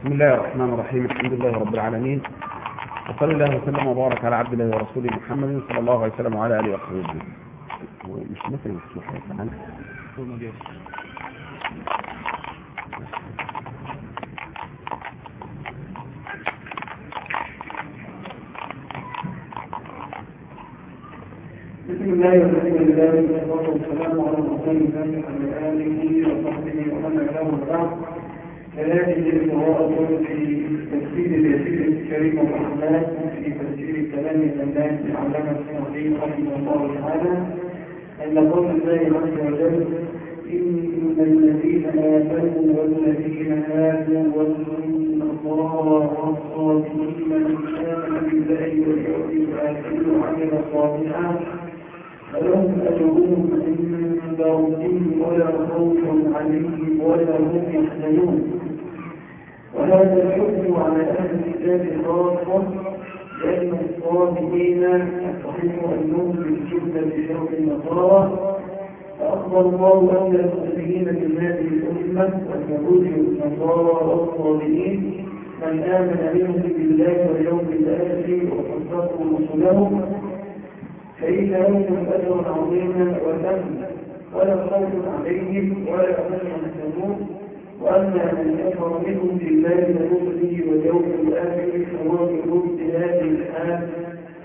بسم الله الرحمن الرحيم. الحمد لله رب العالمين. وصلى الله وسلم وبارك على عبد الله ورسوله محمد صلى الله عليه وسلم وعلى آله وصحبه أجمعين. مثل بسم الله والحمد لله والصلاة والسلام على رسول الله وعلى آله وصحبه والاه. وبعد فهذه قراءة في تفسير اليسير الكريم الرحمن في تفسير كلام الناس علامة السعودي رحمه الله تعالى أن قول الله عز وجل إن الذين آمنوا والذين هادوا والنصارى والصالحين من آمن بالله واليوم الآخر وعمل صالحا فلهم أجرهم عند ربهم ولا خوف عليهم ولا هم يحزنون؟ وهذا الحكم على أهل الكتاب خاصة لأن الصالحين صحيح أنهم بالجبة بشرط النصارى. فأخبر الله أن المؤمنين من هذه الأمة وكهود النصارى والصالحين من آمن منهم بالله واليوم الآخر وصدقوا رسلهم فإن لهم أجرا عظيما وثمنا ولا خوف عليهم ولا هم يحزنون وأما من كفر منهم بالله ورسله واليوم الآخر فهو برد هذه الحال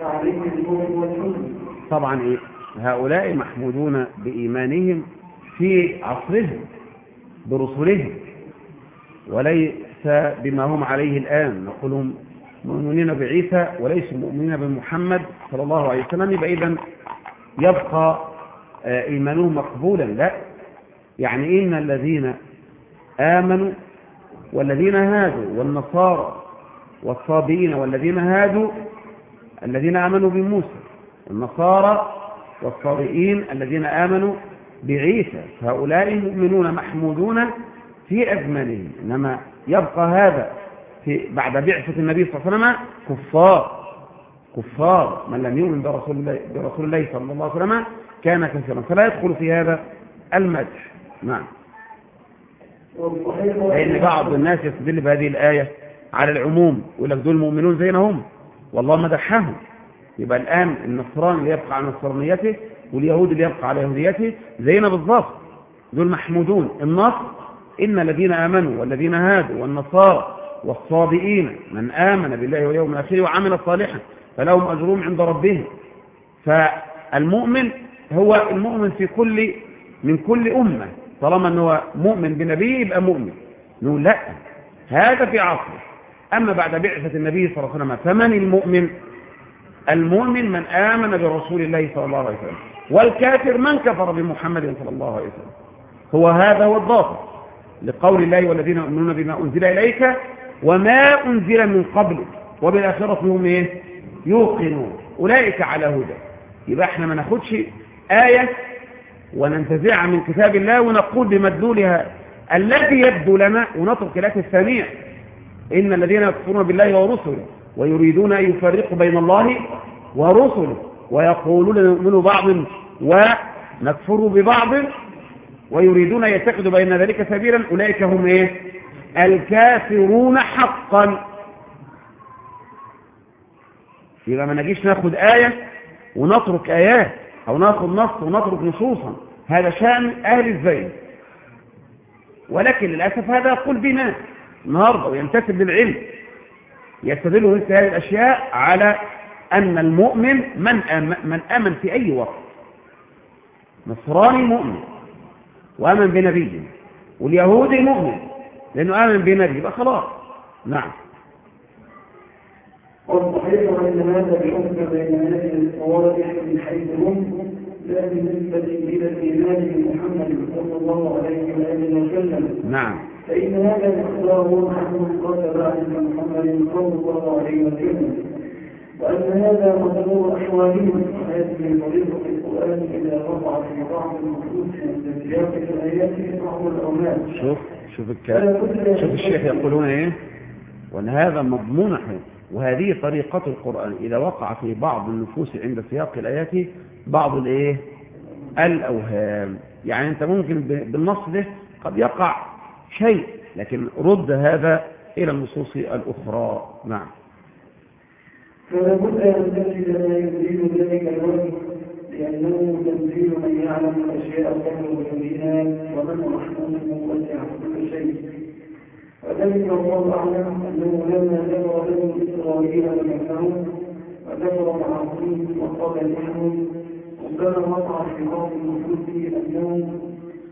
فعليه الظلم والحزن. طبعا إيه؟ هؤلاء محمودون بإيمانهم في عصرهم برسلهم وليس بما هم عليه الآن. نقولهم مؤمنين بعيسى وليسوا مؤمنين بمحمد صلى الله عليه وسلم يبقى إذن يبقى إيمانهم مقبولا. لا يعني إن الذين آمنوا والذين هادوا والنصارى والصابئين والذين هادوا الذين آمنوا بموسى النصارى والصابئين الذين آمنوا بعيسى هؤلاء مؤمنون محمودون في أزمانهم. إنما يبقى هذا في بعد بعثة النبي صلى الله عليه وسلم كفار. كفار. من لم يؤمن برسول الله, برسول الله صلى الله عليه وسلم كان كافرا. فلا يدخل في هذا المدح. نعم. لأن بعض الناس يستدل بهذه الآية على العموم. يقول لك دول مؤمنون زينا هم والله مدحهم يبقى الآن النصران اللي يبقى على نصرانيته واليهود اللي يبقى على يهوديته زينا بالضبط. دول محمودون. النصر إن الذين آمنوا والذين هادوا والنصارى والصابئين من آمن بالله واليوم الآخر وعمل صالحا فلهم أجرهم عند ربهم. فالمؤمن هو المؤمن في كل من كل أمة. طالما أنه مؤمن بنبيه يبقى مؤمن. نقول لا هذا في عصره. أما بعد بعثة النبي صلى الله عليه وسلم فمن المؤمن؟ المؤمن من آمن برسول الله صلى الله عليه وسلم. والكافر من كفر بمحمد صلى الله عليه وسلم؟ هو هذا هو الضابط لقول الله والذين يؤمنون بما أنزل إليك وما أنزل من قبلك وبالآخرة هم إيه؟ يوقنون. أولئك على هدى. يبقى إحنا ما ناخدش آية وننتزعها من كتاب الله ونقول بمدلولها الذي يبدو لنا ونترك الآية الثانية إن الذين يكفرون بالله ورسله ويريدون أن يفرقوا بين الله ورسله ويقولون نؤمن بعض ونكفر ببعض ويريدون أن يتخذوا بين ذلك سبيلا أولئك هم إيه؟ الكافرون حقا. يبقى ما نجيش ناخد آية ونترك آيات أو ناخد نص ونترك نصوصا. هذا شأن أهل الزين ولكن للأسف هذا يقول بنا النهاردة وينتسب للعلم. يستدل مثل هذه الأشياء على أن المؤمن من آمن, من آمن في أي وقت. نصراني مؤمن وآمن بنبيه. واليهودي مؤمن. لأنه آمن بنبي يبقى خلاص. نعم. والصحيح أن هذا بحكم بين هذه الصوالح من حيث هم لا بالنسبة إلى الإيمان بمحمد صلى الله عليه وسلم. نعم. فإن هذا الاختيار عنه قال بعد محمد صلى الله عليه وسلم. وأن هذا مدلول أحوالهم هذه طريقة القرآن إذا وقع في بعض النصوص من سياق الآيات بعض الأوهام. شوف. شوف شوف الشيخ يقولون إيه؟ وأن هذا مضمون وهذه طريقة القرآن. إذا وقع في بعض النفوس عند سياق الآيات بعض الإيه؟ الأوهام. يعني أنت ممكن بالنص ده قد يقع شيء لكن رد هذا إلى النصوص الأخرى. نعم. فلا بد أن تجد ما يزيد ذلك الوجه لأنه تنزيل من يعلم الأشياء قبل وجودها ومن رحمته وسع كل شيء. وذلك الله أعلم أنه لما ذكر بني إسرائيل ومكانهم وذكر معاصيهم وقال لهم وكان وقع في بعض النفوس أنهم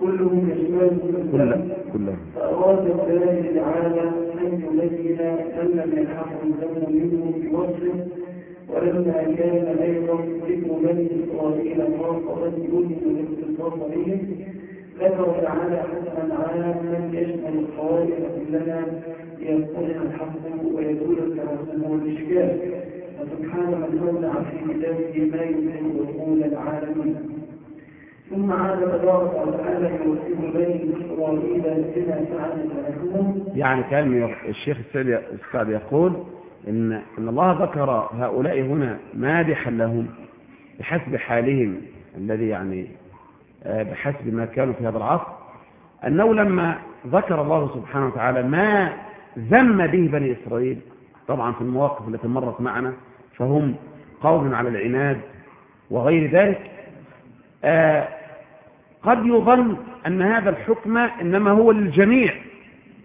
كلهم يشمل كلهم فأراد الله تعالى أن يبين أن لم يلحق الدم منه بوصف ولما كان أيضا ذكر بني إسرائيل خاصة يوجد الاختصاص بهم ذكر تعالى حسنا عاما يشمل الخوارق كلها ليتضح الحق ويزول التوسل والإشكال. وسبحان من أودع في كتابه ما يمكن دخول العالمين. ثم عاد تبارك وتعالى يوصف بني إسرائيل بما فعل يعني كان الشيخ السعدي يقول إن, إن الله ذكر هؤلاء هنا مادحا لهم بحسب حالهم الذي يعني آه، بحسب ما كانوا في هذا العصر أنه لما ذكر الله سبحانه وتعالى ما ذم به بني إسرائيل طبعا في المواقف التي مرت معنا فهم قوم على العناد وغير ذلك آه، قد يظن أن هذا الحكم إنما هو للجميع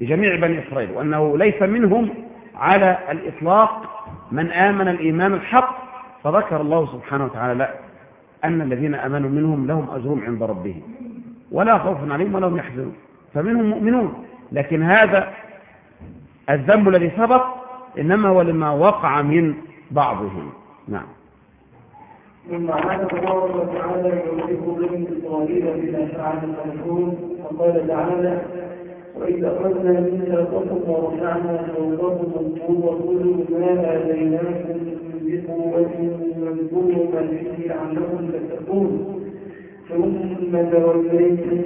لجميع بني إسرائيل وأنه ليس منهم على الإطلاق من آمن الإيمان الحق فذكر الله سبحانه وتعالى لا أن الذين آمنوا منهم لهم أجرهم عند ربهم ولا خوف عليهم ولا هم يحزنون فمنهم مؤمنون. لكن هذا الذنب الذي سبق إنما هو لما وقع من بعضهم. نعم. ثم عاد الله وتعالى يوصف بني إسرائيل بما فعل الرسول وقال تعالى وإذا أخذنا ميثاقكم ورفعنا فوقكم الطور وخذوا ما آتيناكم بقوة واذكروا ما فيه لعلكم تتقون. ثم توليتم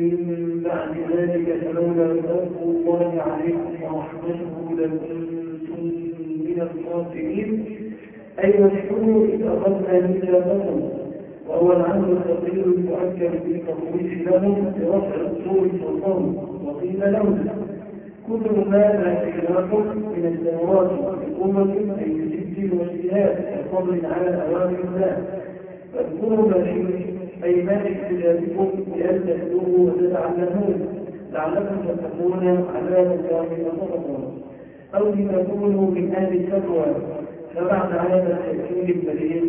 من بعد ذلك فلولا فضل الله عليكم ورحمته لكنتم من الخاسرين أي واذكروا إذ أخذنا ميثاقكم وهو العمل الثقيل المؤكد بالتخويف لهم برفع الصور والقوم وقيل لهم كل ما آتيناكم من التوراة بقوة أي بجد واجتهاد وفضل على أوامر الله. فاذكروا ما أي ما اختلافكم بأن تتلوه وتتعلمون لعلكم تتقون عذاب الله وتتقون أو لتكونوا من أهل التقوى فبعد هذا التأكيد البليغ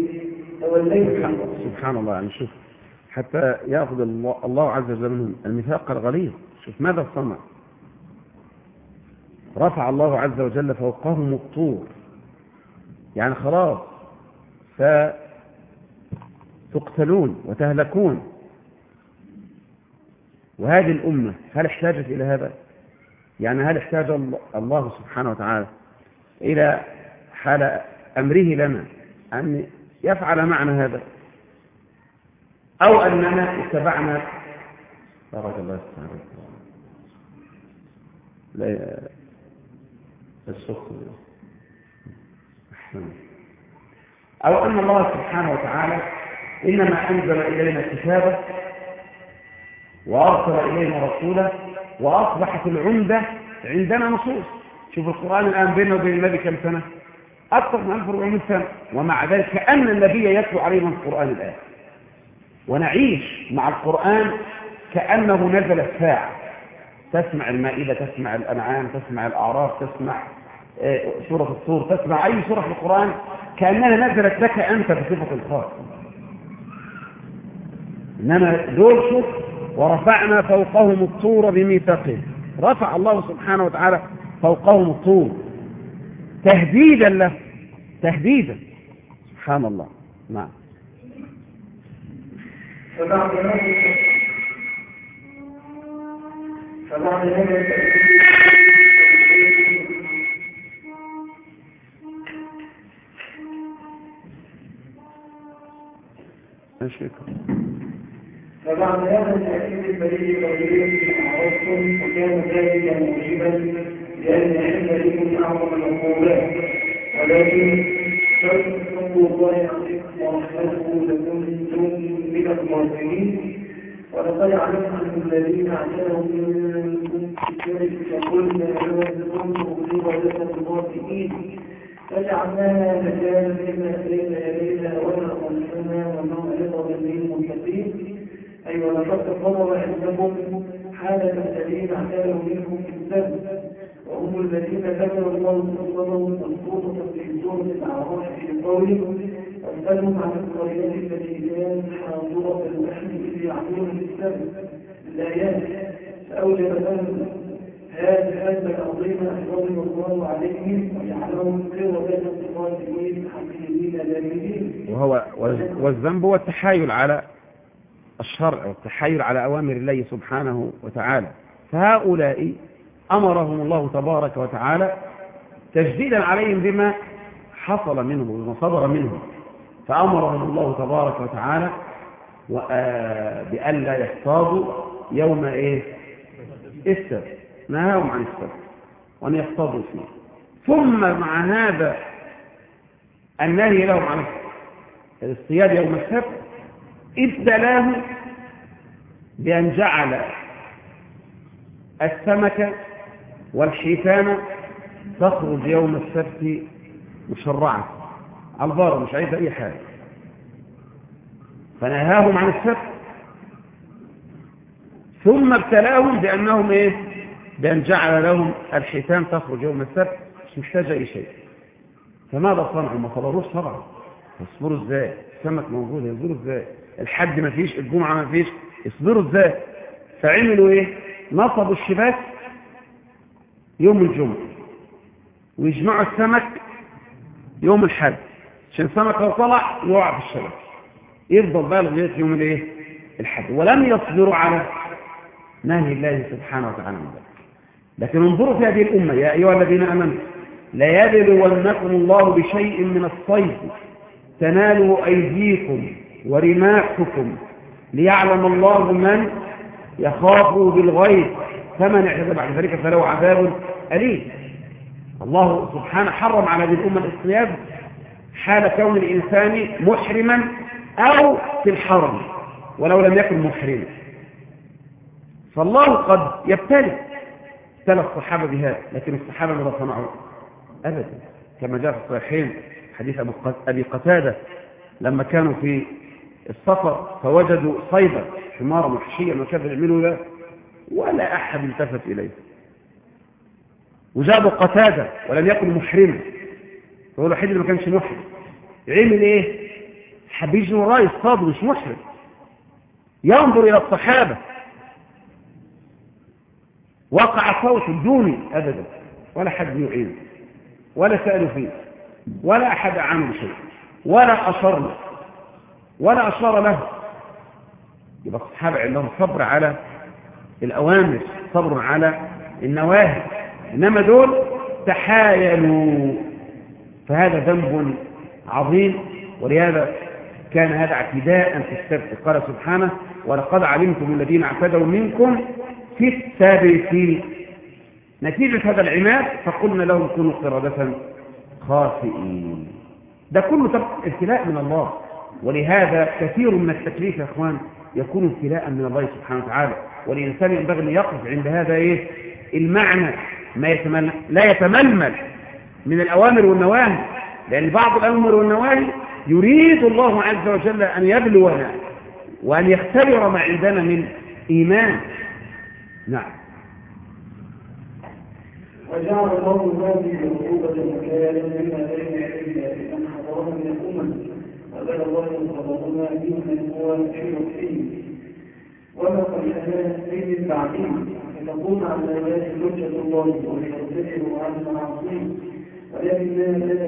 سبحان الله يعني شوف حتى الله, الله عز وجل منهم. الميثاق الغليظ. شوف ماذا صنع رفع الله عز وجل فوقهم الطور. يعني خلاص فتقتلون وتهلكون. وهذه الأمة هل احتاجت إلى هذا؟ يعني هل احتاج الله سبحانه وتعالى إلى حال أمره لنا أن يفعل معنا هذا؟ أو أننا اتبعنا؟ بارك الله يستعرض لا الصوت أحسن أو أن الله سبحانه وتعالى إنما أنزل إلينا كتابه وأرسل إلينا رسوله وأصبحت العمدة عندنا نصوص. شوف القرآن الآن بيننا وبين النبي كم سنة؟ أكثر من 1400 سنة. ومع ذلك كأن النبي يتلو علينا القرآن الآن. ونعيش مع القرآن كأنه نزل الساعة. تسمع المائدة تسمع الأنعام تسمع الأعراف تسمع سورة الطور تسمع أي سورة في القرآن كأنها نزلت لك أنت بصفة الخاص إنما دول شوف ورفعنا فوقهم الطور بميثاقهم. رفع الله سبحانه وتعالى فوقهم الطور. تهديدا له. تهديدا. سبحان الله. نعم. فبعد هذا التأكيد البليغ والبليغ عرفتم وكان ذلك موجبا لأن علم بكم أعظم العقوبات ولكن فاتقوا الله. عليكم ورحمته لكنتم من الظالمين ولقد علمتم الذين اعتنوا منكم ذلك فقلنا لهم قردة الخاسئين فجعلناها مكانا لما بين يديها وما خلفنا وموعظة للمتقين أي ولقد قضى عندهم حالة الذين اعتادوا منهم في السبت وهم الذين ذكروا الله مذكورة في سورة الأعراف في قوله واسألهم عن القرية التي كانت حاضرة البحر في السبت الآيات فأوجب لهم هذا الحزب العظيم أحرم الله عليهم ويعلمهم قوة الصادقين حكيمين دامين وهو والذنب هو التحايل على الشرع والتحايل على أوامر الله سبحانه وتعالى. فهؤلاء أمرهم الله تبارك وتعالى تجديدا عليهم بما حصل منهم وما صدر منهم. فأمرهم الله تبارك وتعالى بألا يحتاضوا يوم إيه؟ السبت نهاهم عن السبت وأن يحتاضوا فيه ثم مع هذا النهي لهم عن الاصطياد يوم السبت ابتلاه بأن جعل السمكة والحيتان تخرج يوم السبت مشرعة. على البار مش عايزة أي حاجة. فنهاهم عن السبت ثم ابتلاهم بأنهم إيه؟ بأن جعل لهم الحيتان تخرج يوم السبت مش محتاجة أي شيء. فماذا صنعوا؟ ما صبروش طبعا يصبروا إزاي؟ السمك موجود يصبروا إزاي؟ الحد ما فيش الجمعة ما فيش يصبروا إزاي؟ فعملوا إيه؟ نصبوا الشباك يوم الجمعة ويجمعوا السمك يوم الحد. عشان السمك لو طلع يقع في الشبك يفضل بقى لغاية يوم الايه؟ الحد ولم يصبروا على نهي الله سبحانه وتعالى من ذلك. لكن انظروا في هذه الأمة يا أيها الذين آمنوا ليبلونكم الله بشيء من الصيد. تناله أيديكم ورماحكم ليعلم الله من يخافه بالغيب. فمن اعتدى بعد ذلك فله عذاب أليم. الله سبحانه حرم على هذه الأمة الاصطياد حال كون الإنسان محرما أو في الحرم ولو لم يكن محرما. فالله قد يبتلي ابتلى الصحابة بهذا لكن الصحابة ماذا صنعوا؟ أبدا. كما جاء في الصحيحين حديث أبي قتادة لما كانوا في السفر فوجدوا صيدا حمارا محشيا وكذا يعملوا ولا أحد التفت إليه. وجابوا قتادة ولم يكن محرما. هو الوحيد اللي ما كانش محرم. عمل إيه؟ حبيجي وراه يصطاد مش محرم ينظر إلى الصحابة. وقع صوت دوني ابدا. ولا حد يعين ولا سألوا فيه. ولا أحد اعانه بشيء ولا اشر له. ولا أشار له. يبقى الصحابة عندهم صبر على الأوامر. صبر على النواهي. إنما دول تحايلوا. فهذا ذنب عظيم. ولهذا كان هذا اعتداء في السبت. قال سبحانه ولقد علمتم الذين اعتدوا منكم في السبت نتيجة هذا العناد فقلنا لهم كونوا قردة خاسئين. ده كله ابتلاء من الله. ولهذا كثير من التكليف يا إخوان يكون ابتلاء من الله سبحانه وتعالى. والإنسان ينبغي أن يقف عند هذا إيه؟ المعنى. ما يتمل... لا يتململ من الأوامر والنواهي. لأن بعض الأوامر والنواهي يريد الله عز وجل أن يبلونا وأن يختبر ما عندنا من إيمان. نعم. وجعل الله هذه العقوبة مكانا مما بين يديها لمن حضرها من الأمم وبلغ الله صدرنا ممن هو في وقته وما قد من بعدهم فتقوم على ذلك حجة الله ويرتكب عن المعاصي ولكن لا نافعة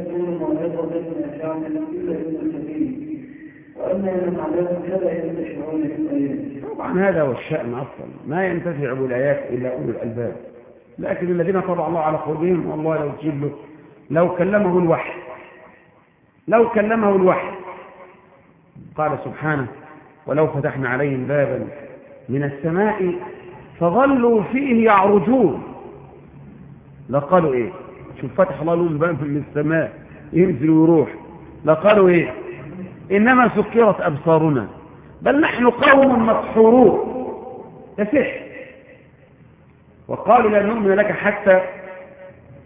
إلا طبعا هذا هو الشأن أصلا. ما ينتفع بالآيات إلا أولو الألباب. لكن الذين طبع الله على قلوبهم والله لو تجيب له لو كلمه الوحي. لو كلمه الوحي. قال سبحانه ولو فتحنا عليهم بابا من السماء فظلوا فيه يعرجون. لقالوا إيه؟ شوف فتح الله لهم باب من السماء ينزل ويروح. لقالوا إيه؟ إنما سكرت أبصارنا. بل نحن قوم مسحورون. يسح وقالوا لا نؤمن لك حتى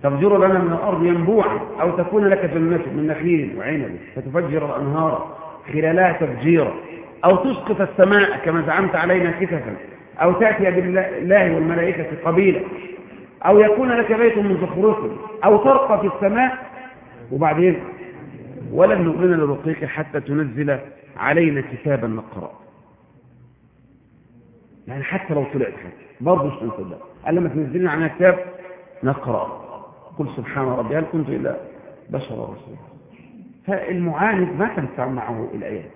تفجر لنا من الأرض ينبوعا أو تكون لك جنة من نخيل وعنب فتفجر الأنهار خلالها تفجيرا. أو تسقط السماء كما زعمت علينا كسفا أو تأتي بالله والملائكة قبيلا. أو يكون لك بيت من زخرف أو ترقى في السماء وبعدين ولن نؤمن لرقيك حتى تنزل علينا كتابا نقرأ. يعني حتى لو طلعت برضه مش نصدق قال لما تنزلنا علينا كتاب نقرأ. قل سبحان ربي هل كنت إلا بشر رسول فالمعاند ما تنفع معه الآيات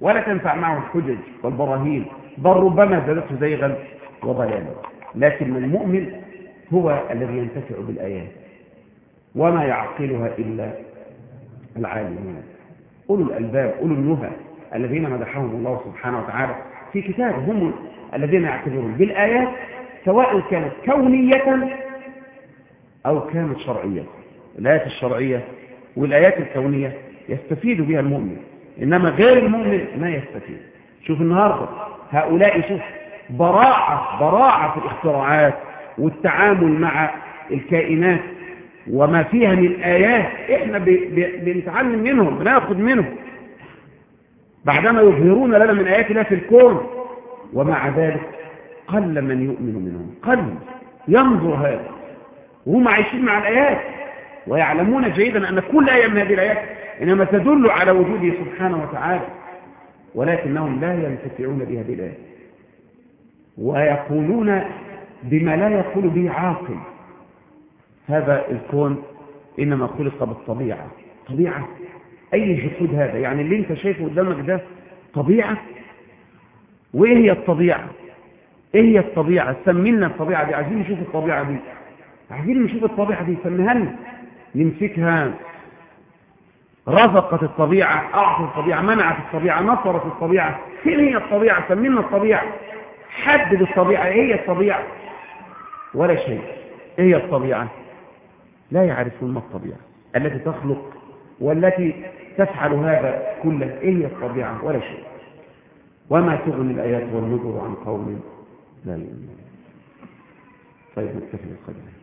ولا تنفع معه الحجج والبراهين بل ربما زادته زيغا وضلالا. لكن المؤمن هو الذي ينتفع بالآيات وما يعقلها إلا العالمون. أولو الألباب أولو النهى الذين مدحهم الله سبحانه وتعالى في كتابه هم الذين يعتبرون بالآيات سواء كانت كونية أو كانت شرعية. الآيات الشرعية والآيات الكونية يستفيد بها المؤمن إنما غير المؤمن ما يستفيد. شوف النهاردة هؤلاء شوف براعة براعة في الاختراعات والتعامل مع الكائنات وما فيها من آيات إحنا بنتعلم منهم بناخد منهم. بعدما يظهرون لنا من آيات الله في الكون ومع ذلك قل من يؤمن منهم قل ينظر هذا. وهم عايشين مع الآيات ويعلمون جيدا أن كل آية من هذه الآيات إنما تدل على وجوده سبحانه وتعالى ولكنهم لا ينتفعون بهذه الآيات ويقولون بما لا يقول به عاقل. هذا الكون إنما خلق بالطبيعة. طبيعة. أي جحود هذا؟ يعني اللي أنت شايفه قدامك ده طبيعة؟ وإيه هي الطبيعة؟ إيه هي الطبيعة؟ سمينا الطبيعة دي. عايزين نشوف الطبيعة دي. عايزين نشوف الطبيعة دي. سميها لنا. نمسكها رزقت الطبيعة أعطت الطبيعة منعت الطبيعة نصرت الطبيعة. فين هي الطبيعة؟ سمينا الطبيعة. حدد الطبيعة. إيه هي الطبيعة؟ ولا شيء. إيه هي الطبيعة؟ لا يعرفون ما الطبيعة. التي تخلق والتي تفعل هذا كله إيه هي الطبيعة؟ ولا شيء. وما تغني الآيات والنذر عن قوم لا يؤمنون. طيب نكتفي بالقدر.